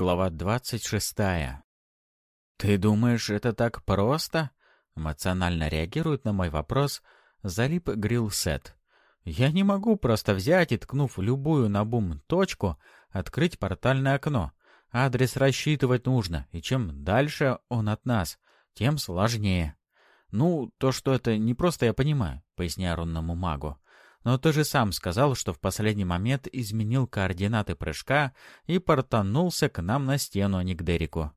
Глава двадцать шестая. «Ты думаешь, это так просто?» Эмоционально реагирует на мой вопрос залип грилл-сет. «Я не могу просто взять и, ткнув любую на бум точку, открыть портальное окно. Адрес рассчитывать нужно, и чем дальше он от нас, тем сложнее». «Ну, то, что это не просто я понимаю», — поясняю рунному магу. Но ты же сам сказал, что в последний момент изменил координаты прыжка и портанулся к нам на стену, а не к Дереку.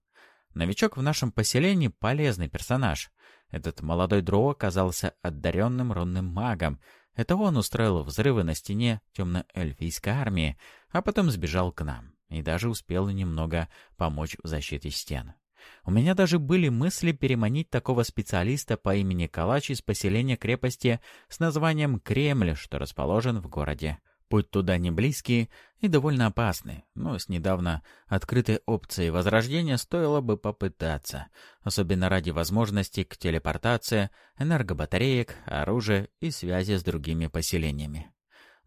Новичок в нашем поселении — полезный персонаж. Этот молодой дроу оказался одаренным рунным магом. Это он устроил взрывы на стене темно-эльфийской армии, а потом сбежал к нам и даже успел немного помочь в защите стен. У меня даже были мысли переманить такого специалиста по имени Калач из поселения крепости с названием Кремль, что расположен в городе. Путь туда не близкий и довольно опасный, но с недавно открытой опцией возрождения стоило бы попытаться, особенно ради возможности к телепортации, энергобатареек, оружия и связи с другими поселениями.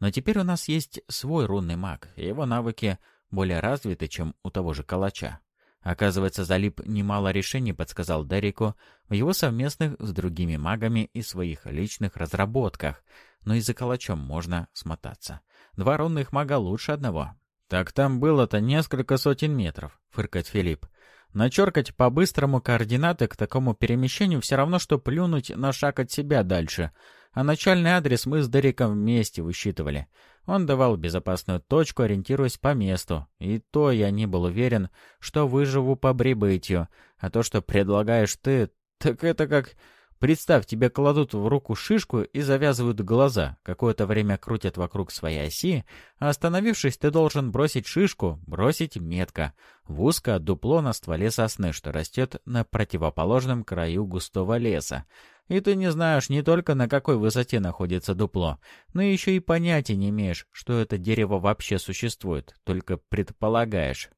Но теперь у нас есть свой рунный маг, и его навыки более развиты, чем у того же Калача. Оказывается, Залип немало решений подсказал Дереку в его совместных с другими магами и своих личных разработках, но и за калачом можно смотаться. Два рунных мага лучше одного. «Так там было-то несколько сотен метров», — фыркает Филипп. «Начеркать по-быстрому координаты к такому перемещению все равно, что плюнуть на шаг от себя дальше. А начальный адрес мы с Дереком вместе высчитывали. Он давал безопасную точку, ориентируясь по месту. И то я не был уверен, что выживу по прибытию. А то, что предлагаешь ты, так это как... Представь, тебе кладут в руку шишку и завязывают глаза, какое-то время крутят вокруг своей оси, а остановившись, ты должен бросить шишку, бросить метко, в узкое дупло на стволе сосны, что растет на противоположном краю густого леса. И ты не знаешь не только на какой высоте находится дупло, но еще и понятия не имеешь, что это дерево вообще существует, только предполагаешь.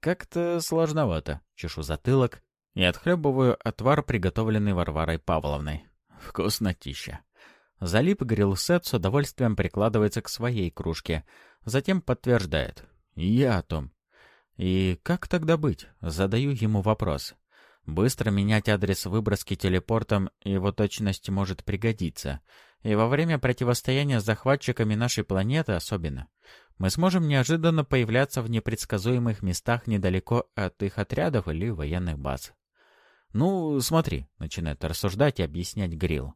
Как-то сложновато. Чешу затылок и отхлебываю отвар, приготовленный Варварой Павловной. Вкуснотища. Залип грилсет с удовольствием прикладывается к своей кружке, затем подтверждает. «Я о том». «И как тогда быть?» Задаю ему вопрос. Быстро менять адрес выброски телепортом его точность может пригодиться. И во время противостояния с захватчиками нашей планеты особенно. Мы сможем неожиданно появляться в непредсказуемых местах недалеко от их отрядов или военных баз. «Ну, смотри», — начинает рассуждать и объяснять Грилл.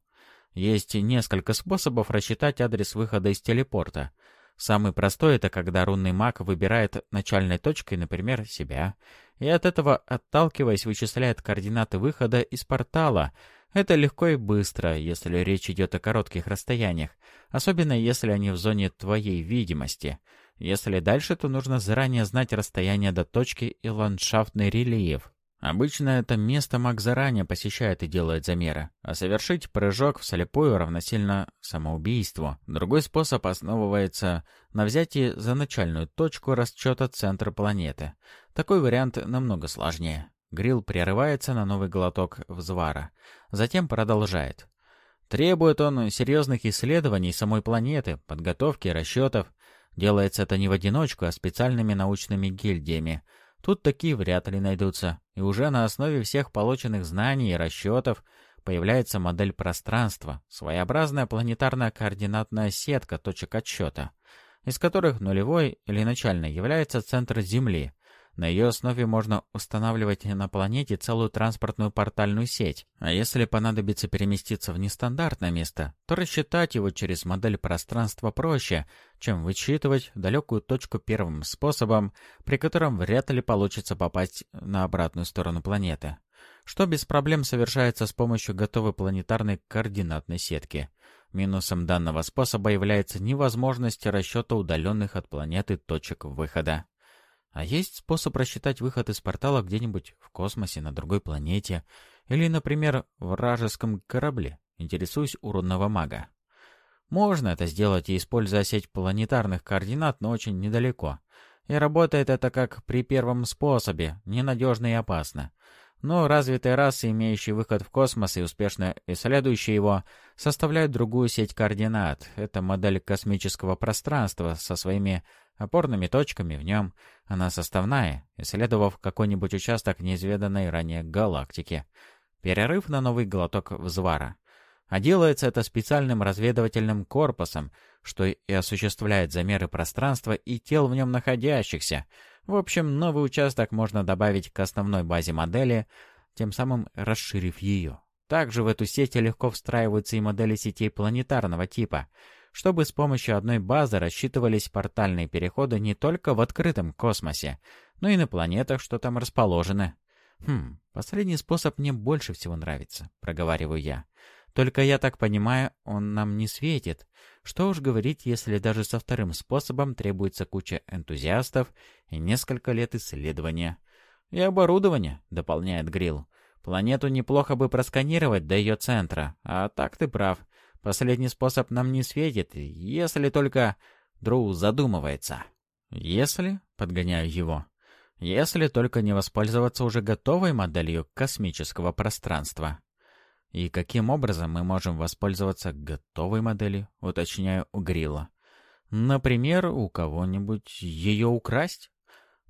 «Есть несколько способов рассчитать адрес выхода из телепорта. Самый простой — это когда рунный маг выбирает начальной точкой, например, себя, и от этого, отталкиваясь, вычисляет координаты выхода из портала. Это легко и быстро, если речь идет о коротких расстояниях, особенно если они в зоне твоей видимости. Если дальше, то нужно заранее знать расстояние до точки и ландшафтный рельеф. Обычно это место маг заранее посещает и делает замеры, а совершить прыжок вслепую равносильно самоубийству. Другой способ основывается на взятии за начальную точку расчета центра планеты. Такой вариант намного сложнее. Грилл прерывается на новый глоток взвара. Затем продолжает. Требует он серьезных исследований самой планеты, подготовки расчетов. Делается это не в одиночку, а специальными научными гильдиями – Тут такие вряд ли найдутся, и уже на основе всех полученных знаний и расчетов появляется модель пространства, своеобразная планетарная координатная сетка точек отсчета, из которых нулевой или начальной является центр Земли, на ее основе можно устанавливать на планете целую транспортную портальную сеть. А если понадобится переместиться в нестандартное место, то рассчитать его через модель пространства проще, чем вычитывать далекую точку первым способом, при котором вряд ли получится попасть на обратную сторону планеты. Что без проблем совершается с помощью готовой планетарной координатной сетки. Минусом данного способа является невозможность расчета удаленных от планеты точек выхода. А есть способ рассчитать выход из портала где-нибудь в космосе, на другой планете, или, например, в вражеском корабле, интересуюсь у рудного мага. Можно это сделать, используя сеть планетарных координат, но очень недалеко. И работает это как при первом способе, ненадежно и опасно. Но развитые расы, имеющие выход в космос и успешно исследующие его, составляют другую сеть координат. Это модель космического пространства со своими опорными точками в нем. Она составная, исследовав какой-нибудь участок неизведанной ранее галактики. Перерыв на новый глоток взвара. А делается это специальным разведывательным корпусом, что и осуществляет замеры пространства и тел в нем находящихся — в общем, новый участок можно добавить к основной базе модели, тем самым расширив ее. Также в эту сеть легко встраиваются и модели сетей планетарного типа, чтобы с помощью одной базы рассчитывались портальные переходы не только в открытом космосе, но и на планетах, что там расположены. «Хм, последний способ мне больше всего нравится», — проговариваю я. Только я так понимаю, он нам не светит. Что уж говорить, если даже со вторым способом требуется куча энтузиастов и несколько лет исследования. И оборудование, дополняет Грилл. Планету неплохо бы просканировать до ее центра. А так ты прав. Последний способ нам не светит, если только... Дроу задумывается. Если, подгоняю его, если только не воспользоваться уже готовой моделью космического пространства. И каким образом мы можем воспользоваться готовой моделью, уточняю у Грилла. Например, у кого-нибудь ее украсть?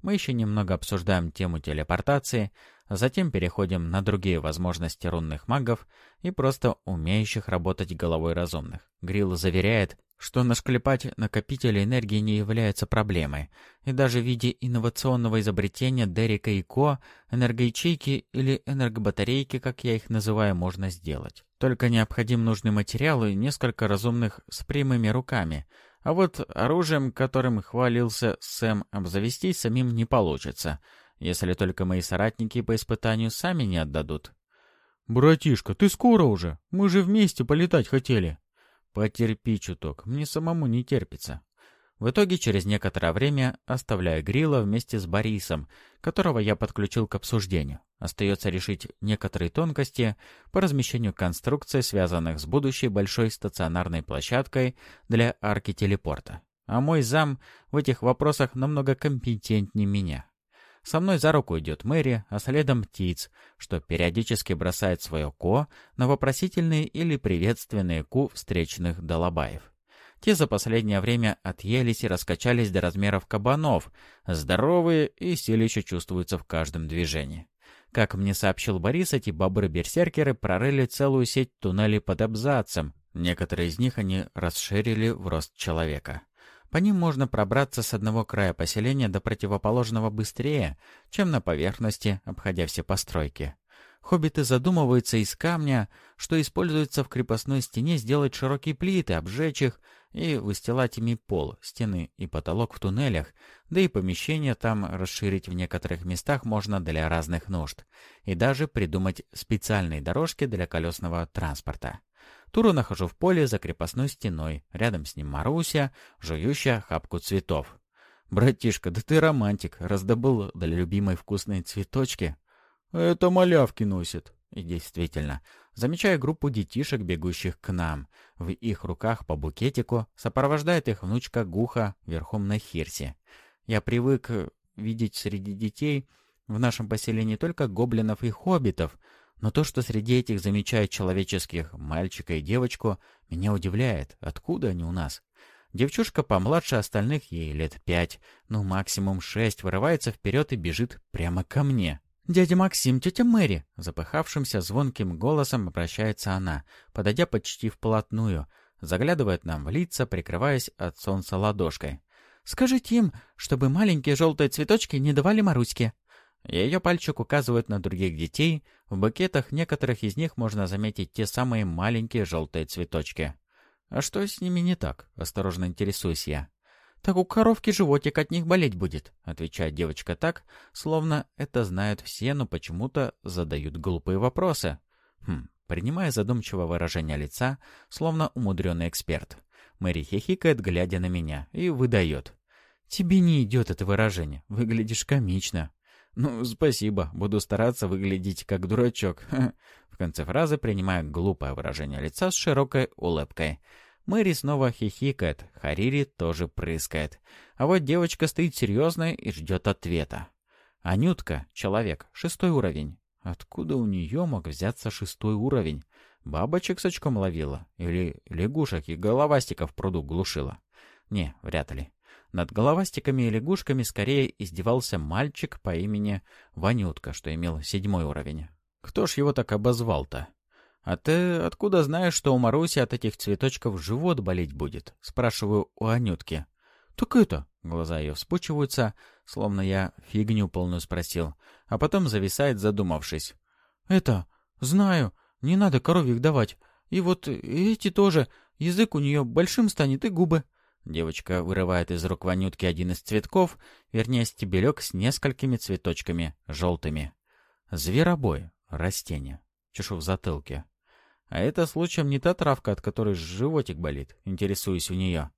Мы еще немного обсуждаем тему телепортации, а затем переходим на другие возможности рунных магов и просто умеющих работать головой разумных. Грилл заверяет, что нашклепать накопители энергии не является проблемой, и даже в виде инновационного изобретения Дерека и Ко энергоячейки или энергобатарейки, как я их называю, можно сделать. Только необходим нужный материал и несколько разумных с прямыми руками, а вот оружием, которым хвалился Сэм, обзавестись самим не получится, если только мои соратники по испытанию сами не отдадут. «Братишка, ты скоро уже? Мы же вместе полетать хотели!» Потерпи чуток, мне самому не терпится. В итоге через некоторое время оставляю Грила вместе с Борисом, которого я подключил к обсуждению. Остается решить некоторые тонкости по размещению конструкций, связанных с будущей большой стационарной площадкой для арки телепорта. А мой зам в этих вопросах намного компетентнее меня. Со мной за руку идет Мэри, а следом птиц, что периодически бросает свое «ко» на вопросительные или приветственные «ку» встречных долобаев. Те за последнее время отъелись и раскачались до размеров кабанов, здоровые и силище чувствуются в каждом движении. Как мне сообщил Борис, эти бобры-берсеркеры прорыли целую сеть туннелей под абзацем. Некоторые из них они расширили в рост человека. По ним можно пробраться с одного края поселения до противоположного быстрее, чем на поверхности, обходя все постройки. Хоббиты задумываются из камня, что используется в крепостной стене, сделать широкие плиты, обжечь их и выстилать ими пол, стены и потолок в туннелях, да и помещения там расширить в некоторых местах можно для разных нужд, и даже придумать специальные дорожки для колесного транспорта. Туру нахожу в поле за крепостной стеной. Рядом с ним Маруся, жующая хапку цветов. «Братишка, да ты романтик, раздобыл для любимой вкусные цветочки». «Это малявки носят». И действительно, замечая группу детишек, бегущих к нам. В их руках по букетику сопровождает их внучка Гуха верхом на хирсе. Я привык видеть среди детей в нашем поселении только гоблинов и хоббитов — но то, что среди этих замечают человеческих мальчика и девочку, меня удивляет. Откуда они у нас? Девчушка помладше остальных, ей лет пять, ну максимум шесть, вырывается вперед и бежит прямо ко мне. «Дядя Максим, тетя Мэри!» Запыхавшимся звонким голосом обращается она, подойдя почти вплотную, заглядывает нам в лица, прикрываясь от солнца ладошкой. «Скажите им, чтобы маленькие желтые цветочки не давали Маруське». Ее пальчик указывает на других детей. В букетах некоторых из них можно заметить те самые маленькие желтые цветочки. «А что с ними не так?» — осторожно интересуюсь я. «Так у коровки животик от них болеть будет», — отвечает девочка так, словно это знают все, но почему-то задают глупые вопросы. Хм, принимая задумчивое выражение лица, словно умудренный эксперт. Мэри хихикает, глядя на меня, и выдает. «Тебе не идет это выражение. Выглядишь комично». «Ну, спасибо. Буду стараться выглядеть как дурачок». В конце фразы принимаю глупое выражение лица с широкой улыбкой. Мэри снова хихикает, Харири тоже прыскает. А вот девочка стоит серьезная и ждет ответа. Анютка — человек, шестой уровень. Откуда у нее мог взяться шестой уровень? Бабочек с очком ловила? Или лягушек и головастиков в пруду глушила? Не, вряд ли. Над головастиками и лягушками скорее издевался мальчик по имени Ванютка, что имел седьмой уровень. Кто ж его так обозвал-то? «А ты откуда знаешь, что у Маруси от этих цветочков живот болеть будет?» — спрашиваю у Анютки. «Так это...» — глаза ее вспучиваются, словно я фигню полную спросил, а потом зависает, задумавшись. «Это... знаю, не надо коровьих давать. И вот эти тоже. Язык у нее большим станет и губы». Девочка вырывает из рук Ванютки один из цветков, вернее, стебелек с несколькими цветочками, желтыми. Зверобой. Растение. Чешу в затылке. А это случаем не та травка, от которой животик болит, интересуюсь у нее.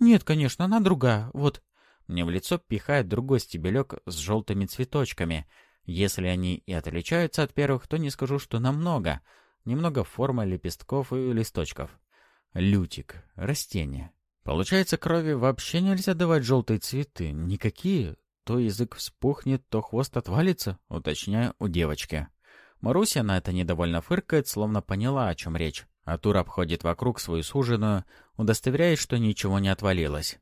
Нет, конечно, она другая, вот. Мне в лицо пихает другой стебелек с желтыми цветочками. Если они и отличаются от первых, то не скажу, что намного. Немного форма лепестков и листочков. Лютик. Растение. Получается, крови вообще нельзя давать желтые цветы. Никакие. То язык вспухнет, то хвост отвалится, уточняю у девочки. Маруся на это недовольно фыркает, словно поняла, о чем речь. А Тур обходит вокруг свою суженую, удостоверяет, что ничего не отвалилось.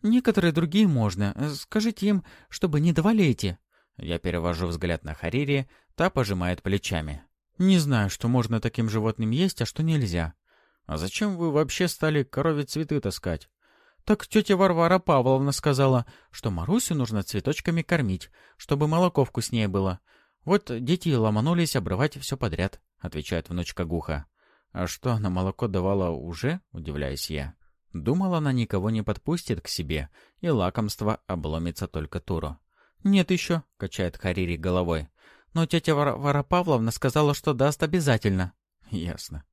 «Некоторые другие можно. Скажите им, чтобы не давали эти». Я перевожу взгляд на Харири, та пожимает плечами. «Не знаю, что можно таким животным есть, а что нельзя». «А зачем вы вообще стали корове цветы таскать?» «Так тетя Варвара Павловна сказала, что Марусю нужно цветочками кормить, чтобы молоко вкуснее было. «Вот дети ломанулись обрывать все подряд», — отвечает внучка Гуха. «А что, она молоко давала уже?» — удивляюсь я. Думала, она никого не подпустит к себе, и лакомство обломится только Туру. «Нет еще», — качает Харири головой. «Но тетя Вара, Вара Павловна сказала, что даст обязательно». «Ясно.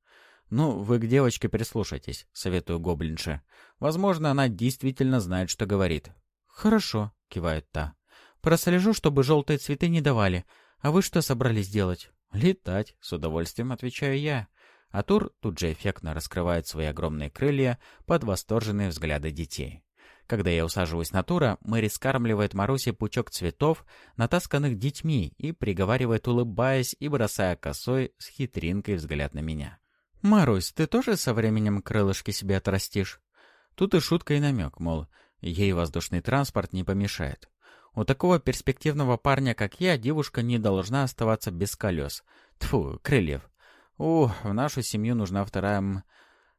Ну, вы к девочке прислушайтесь», — советую гоблинше. «Возможно, она действительно знает, что говорит». «Хорошо», — кивает та. «Прослежу, чтобы желтые цветы не давали, «А вы что собрались делать?» «Летать», — с удовольствием отвечаю я. А Тур тут же эффектно раскрывает свои огромные крылья под восторженные взгляды детей. Когда я усаживаюсь на Тура, Мэри скармливает Марусе пучок цветов, натасканных детьми, и приговаривает, улыбаясь и бросая косой с хитринкой взгляд на меня. «Марусь, ты тоже со временем крылышки себе отрастишь?» Тут и шутка, и намек, мол, ей воздушный транспорт не помешает. У такого перспективного парня, как я, девушка не должна оставаться без колес. Тфу, крыльев. У, в нашу семью нужна вторая...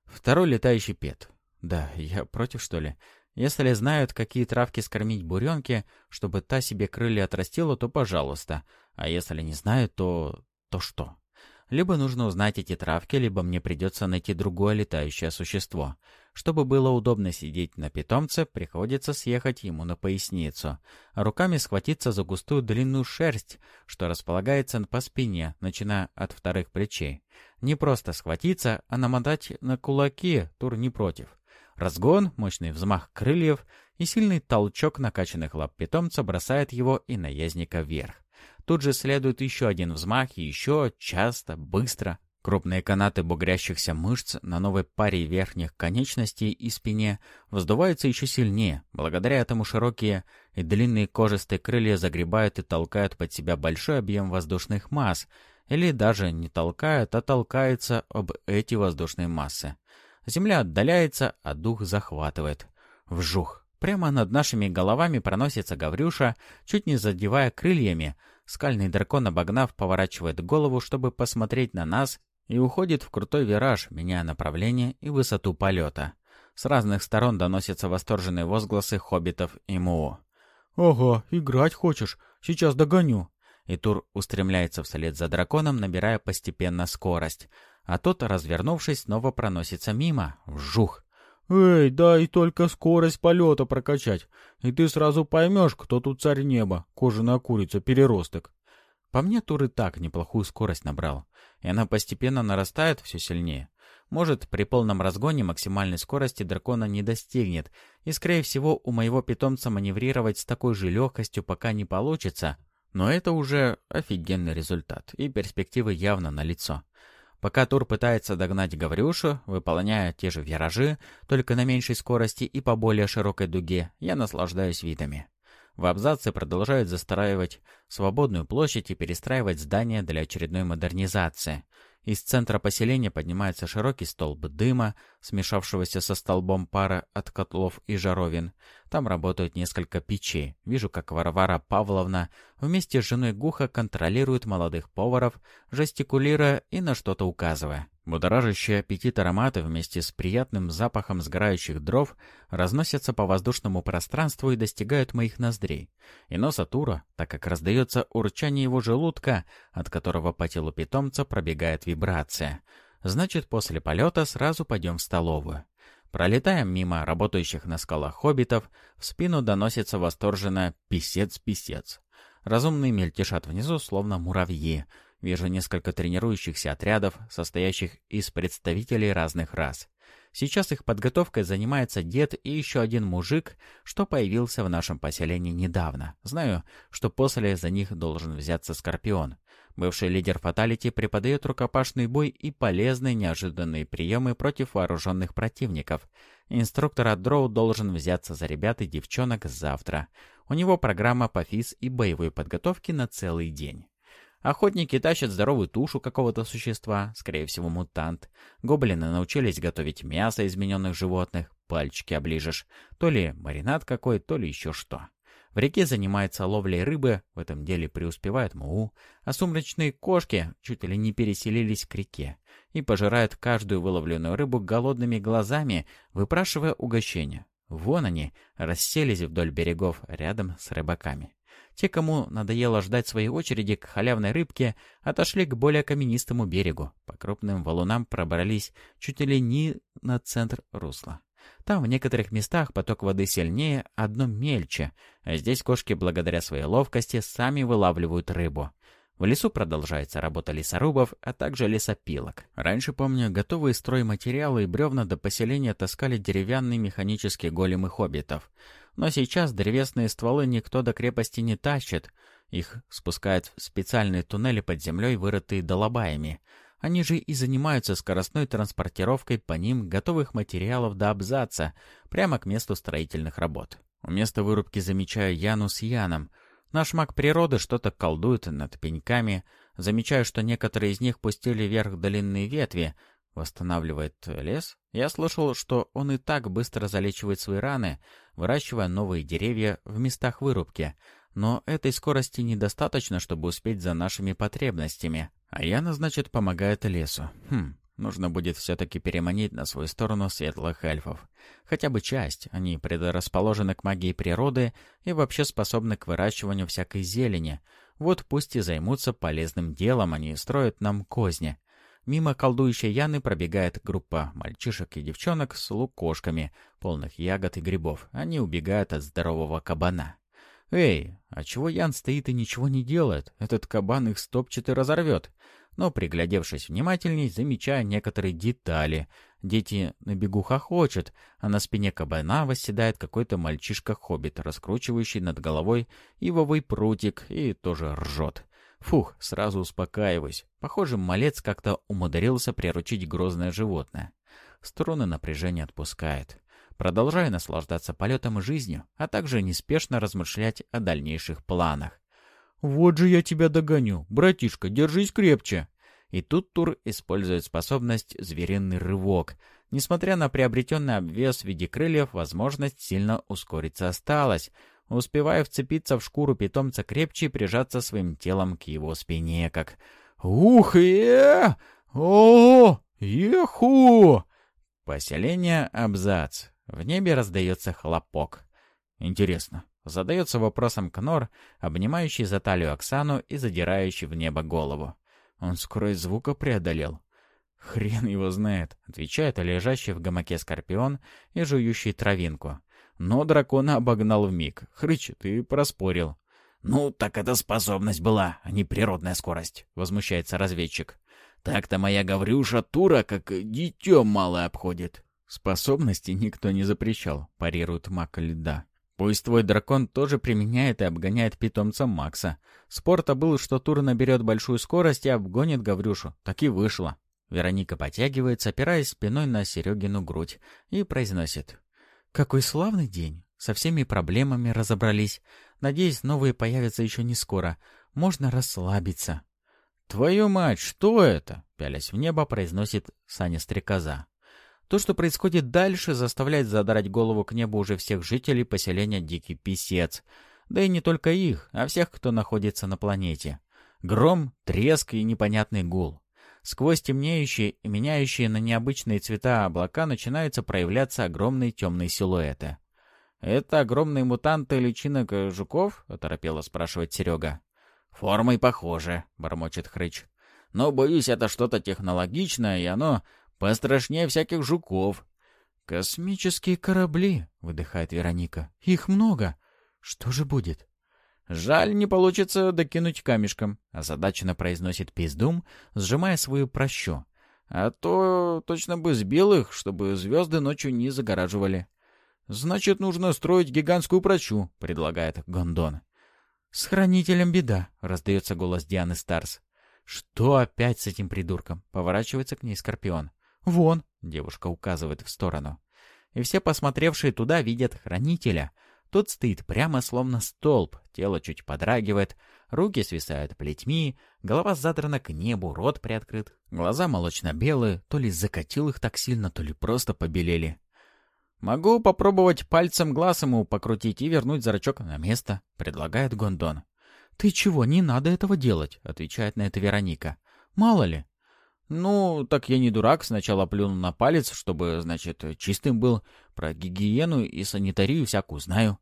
Второй летающий пет. Да, я против, что ли? Если знают, какие травки скормить буренке, чтобы та себе крылья отрастила, то пожалуйста. А если не знают, то... то что? Либо нужно узнать эти травки, либо мне придется найти другое летающее существо. Чтобы было удобно сидеть на питомце, приходится съехать ему на поясницу, руками схватиться за густую длинную шерсть, что располагается по спине, начиная от вторых плечей. Не просто схватиться, а намотать на кулаки, тур не против. Разгон, мощный взмах крыльев и сильный толчок накачанных лап питомца бросает его и наездника вверх. Тут же следует еще один взмах, и еще часто, быстро. Крупные канаты бугрящихся мышц на новой паре верхних конечностей и спине вздуваются еще сильнее. Благодаря этому широкие и длинные кожистые крылья загребают и толкают под себя большой объем воздушных масс, или даже не толкают, а толкаются об эти воздушные массы. Земля отдаляется, а дух захватывает. Вжух! Прямо над нашими головами проносится Гаврюша, чуть не задевая крыльями, Скальный дракон, обогнав, поворачивает голову, чтобы посмотреть на нас, и уходит в крутой вираж, меняя направление и высоту полета. С разных сторон доносятся восторженные возгласы хоббитов и Муу. «Ого, играть хочешь? Сейчас догоню!» И Тур устремляется вслед за драконом, набирая постепенно скорость. А тот, развернувшись, снова проносится мимо. Вжух! «Эй, дай только скорость полета прокачать, и ты сразу поймешь, кто тут царь неба, кожаная курица-переросток». По мне, Тур и так неплохую скорость набрал, и она постепенно нарастает все сильнее. Может, при полном разгоне максимальной скорости дракона не достигнет, и, скорее всего, у моего питомца маневрировать с такой же легкостью пока не получится, но это уже офигенный результат, и перспективы явно налицо. Пока Тур пытается догнать Гаврюшу, выполняя те же виражи, только на меньшей скорости и по более широкой дуге, я наслаждаюсь видами. В абзаце продолжают застраивать свободную площадь и перестраивать здания для очередной модернизации. Из центра поселения поднимается широкий столб дыма, смешавшегося со столбом пара от котлов и жаровин. Там работают несколько печей. Вижу, как Варвара Павловна вместе с женой Гуха контролирует молодых поваров, жестикулируя и на что-то указывая. Будоражащие аппетит ароматы вместе с приятным запахом сгорающих дров разносятся по воздушному пространству и достигают моих ноздрей. И носа Тура, так как раздается урчание его желудка, от которого по телу питомца пробегает вибрация. Значит, после полета сразу пойдем в столовую. Пролетаем мимо работающих на скалах хоббитов, в спину доносится восторженное «писец-писец». Разумные мельтешат внизу, словно муравьи — Вижу несколько тренирующихся отрядов, состоящих из представителей разных рас. Сейчас их подготовкой занимается дед и еще один мужик, что появился в нашем поселении недавно. Знаю, что после за них должен взяться Скорпион. Бывший лидер Фаталити преподает рукопашный бой и полезные неожиданные приемы против вооруженных противников. Инструктор от Дроу должен взяться за ребят и девчонок завтра. У него программа по физ и боевой подготовке на целый день. Охотники тащат здоровую тушу какого-то существа, скорее всего мутант. Гоблины научились готовить мясо измененных животных, пальчики оближешь. То ли маринад какой, то ли еще что. В реке занимается ловлей рыбы, в этом деле преуспевает Муу, а сумрачные кошки чуть ли не переселились к реке и пожирают каждую выловленную рыбу голодными глазами, выпрашивая угощение. Вон они, расселись вдоль берегов рядом с рыбаками. Те, кому надоело ждать своей очереди к халявной рыбке, отошли к более каменистому берегу. По крупным валунам пробрались чуть ли не на центр русла. Там в некоторых местах поток воды сильнее, одно мельче, а здесь кошки благодаря своей ловкости сами вылавливают рыбу. В лесу продолжается работа лесорубов, а также лесопилок. Раньше, помню, готовые стройматериалы и бревна до поселения таскали деревянные механические големы хоббитов. Но сейчас древесные стволы никто до крепости не тащит. Их спускают в специальные туннели под землей, вырытые долобаями. Они же и занимаются скоростной транспортировкой по ним готовых материалов до абзаца, прямо к месту строительных работ. У места вырубки замечаю Яну с Яном — Наш маг природы что-то колдует над пеньками. Замечаю, что некоторые из них пустили вверх длинные ветви. Восстанавливает лес. Я слышал, что он и так быстро залечивает свои раны, выращивая новые деревья в местах вырубки. Но этой скорости недостаточно, чтобы успеть за нашими потребностями. А Яна, значит, помогает лесу. Хм, Нужно будет все-таки переманить на свою сторону светлых эльфов. Хотя бы часть. Они предрасположены к магии природы и вообще способны к выращиванию всякой зелени. Вот пусть и займутся полезным делом, они строят нам козни. Мимо колдующей Яны пробегает группа мальчишек и девчонок с лукошками, полных ягод и грибов. Они убегают от здорового кабана. «Эй, а чего Ян стоит и ничего не делает? Этот кабан их стопчет и разорвет но, приглядевшись внимательней, замечая некоторые детали. Дети на бегу хохочут, а на спине кабана восседает какой-то мальчишка-хоббит, раскручивающий над головой ивовый прутик и тоже ржет. Фух, сразу успокаиваюсь. Похоже, малец как-то умудрился приручить грозное животное. Струны напряжения отпускает. Продолжаю наслаждаться полетом и жизнью, а также неспешно размышлять о дальнейших планах. «Вот же я тебя догоню! Братишка, держись крепче!» И тут Тур использует способность «Звериный рывок». Несмотря на приобретенный обвес в виде крыльев, возможность сильно ускориться осталась. Успевая вцепиться в шкуру питомца крепче и прижаться своим телом к его спине, как «Ух, е! О! Еху!» Поселение Абзац. В небе раздается хлопок. Интересно, Задается вопросом Кнор, обнимающий за талию Оксану и задирающий в небо голову. Он скорость звука преодолел. «Хрен его знает», — отвечает лежащий в гамаке скорпион и жующий травинку. Но дракона обогнал в миг. Хрычет и проспорил. «Ну, так это способность была, а не природная скорость», — возмущается разведчик. «Так-то моя Гаврюша Тура как дитё малое обходит». «Способности никто не запрещал», — парирует маг льда. Пусть твой дракон тоже применяет и обгоняет питомца Макса. Спорта был, что Тур наберет большую скорость и обгонит Гаврюшу. Так и вышло. Вероника потягивается, опираясь спиной на Серегину грудь, и произносит. «Какой славный день! Со всеми проблемами разобрались. Надеюсь, новые появятся еще не скоро. Можно расслабиться. «Твою мать, что это?» — пялясь в небо, произносит Саня Стрекоза. То, что происходит дальше, заставляет задрать голову к небу уже всех жителей поселения Дикий Писец. Да и не только их, а всех, кто находится на планете. Гром, треск и непонятный гул. Сквозь темнеющие и меняющие на необычные цвета облака начинаются проявляться огромные темные силуэты. «Это огромные мутанты личинок э, жуков?» — оторопело спрашивает Серега. «Формой похоже», — бормочет Хрыч. «Но, боюсь, это что-то технологичное, и оно пострашнее всяких жуков». «Космические корабли», — выдыхает Вероника. «Их много. Что же будет?» «Жаль, не получится докинуть камешком», — озадаченно произносит Пиздум, сжимая свою прощу. «А то точно бы сбил их, чтобы звезды ночью не загораживали». «Значит, нужно строить гигантскую прощу», — предлагает Гондон. «С хранителем беда», — раздается голос Дианы Старс. «Что опять с этим придурком?» — поворачивается к ней Скорпион. «Вон», — девушка указывает в сторону. И все посмотревшие туда видят хранителя — тот стоит прямо, словно столб, тело чуть подрагивает, руки свисают плетьми, голова задрана к небу, рот приоткрыт. Глаза молочно-белые, то ли закатил их так сильно, то ли просто побелели. «Могу попробовать пальцем глаз ему покрутить и вернуть зрачок на место», — предлагает Гондон. «Ты чего, не надо этого делать», — отвечает на это Вероника. «Мало ли». «Ну, так я не дурак, сначала плюну на палец, чтобы, значит, чистым был. Про гигиену и санитарию всякую знаю».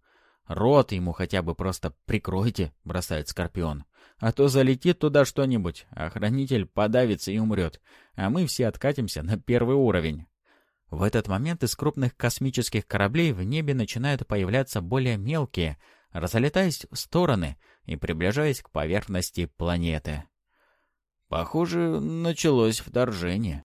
«Рот ему хотя бы просто прикройте», — бросает Скорпион. «А то залетит туда что-нибудь, а хранитель подавится и умрет, а мы все откатимся на первый уровень». В этот момент из крупных космических кораблей в небе начинают появляться более мелкие, разлетаясь в стороны и приближаясь к поверхности планеты. Похоже, началось вторжение.